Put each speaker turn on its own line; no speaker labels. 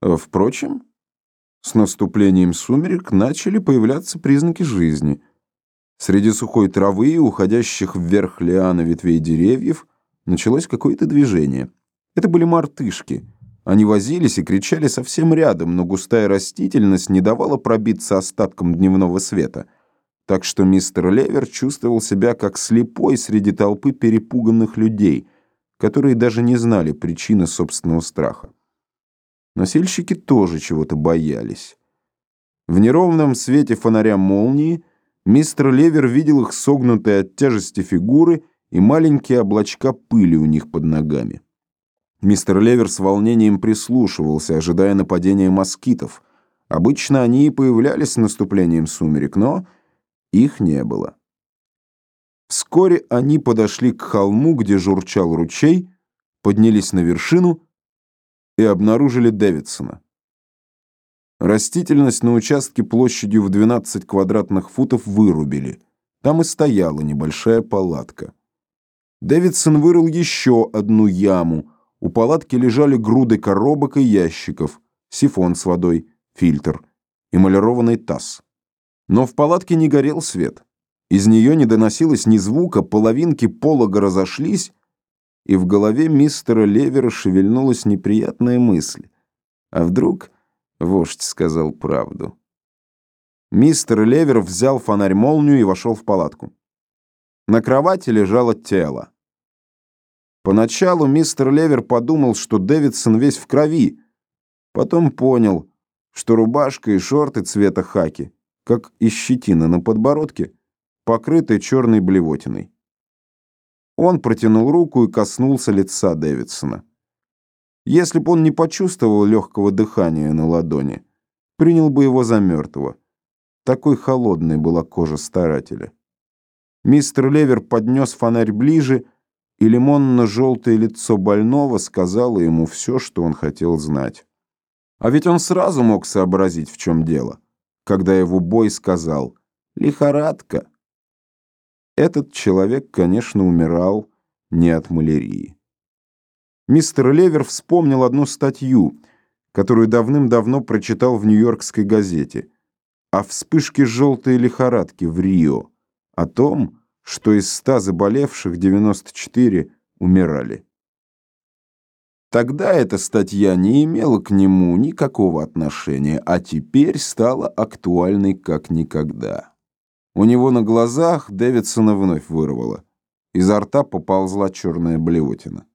А, Впрочем, с наступлением сумерек начали появляться признаки жизни. Среди сухой травы и уходящих вверх лианы ветвей деревьев началось какое-то движение. Это были мартышки. Они возились и кричали совсем рядом, но густая растительность не давала пробиться остаткам дневного света. Так что мистер Левер чувствовал себя как слепой среди толпы перепуганных людей, которые даже не знали причины собственного страха. Носильщики тоже чего-то боялись. В неровном свете фонаря молнии мистер Левер видел их согнутые от тяжести фигуры и маленькие облачка пыли у них под ногами. Мистер Левер с волнением прислушивался, ожидая нападения москитов. Обычно они и появлялись с наступлением сумерек, но их не было. Вскоре они подошли к холму, где журчал ручей, поднялись на вершину и обнаружили Дэвидсона. Растительность на участке площадью в 12 квадратных футов вырубили. Там и стояла небольшая палатка. Дэвидсон вырыл еще одну яму. У палатки лежали груды коробок и ящиков, сифон с водой, фильтр, эмалированный таз. Но в палатке не горел свет. Из нее не доносилось ни звука, половинки полога разошлись, и в голове мистера Левера шевельнулась неприятная мысль. А вдруг вождь сказал правду? Мистер Левер взял фонарь-молнию и вошел в палатку. На кровати лежало тело. Поначалу мистер Левер подумал, что Дэвидсон весь в крови. Потом понял, что рубашка и шорты цвета хаки, как и щетина на подбородке, покрыты черной блевотиной. Он протянул руку и коснулся лица Дэвидсона. Если бы он не почувствовал легкого дыхания на ладони, принял бы его за мертвого. Такой холодной была кожа старателя. Мистер Левер поднес фонарь ближе, и лимонно-желтое лицо больного сказало ему все, что он хотел знать. А ведь он сразу мог сообразить, в чем дело, когда его бой сказал «Лихорадка». Этот человек, конечно, умирал не от малярии. Мистер Левер вспомнил одну статью, которую давным-давно прочитал в Нью-Йоркской газете, о вспышке желтой лихорадки в Рио, о том, что из ста заболевших 94 умирали. Тогда эта статья не имела к нему никакого отношения, а теперь стала актуальной как никогда. У него на глазах Дэвидсона вновь вырвало. Изо рта поползла черная блевотина.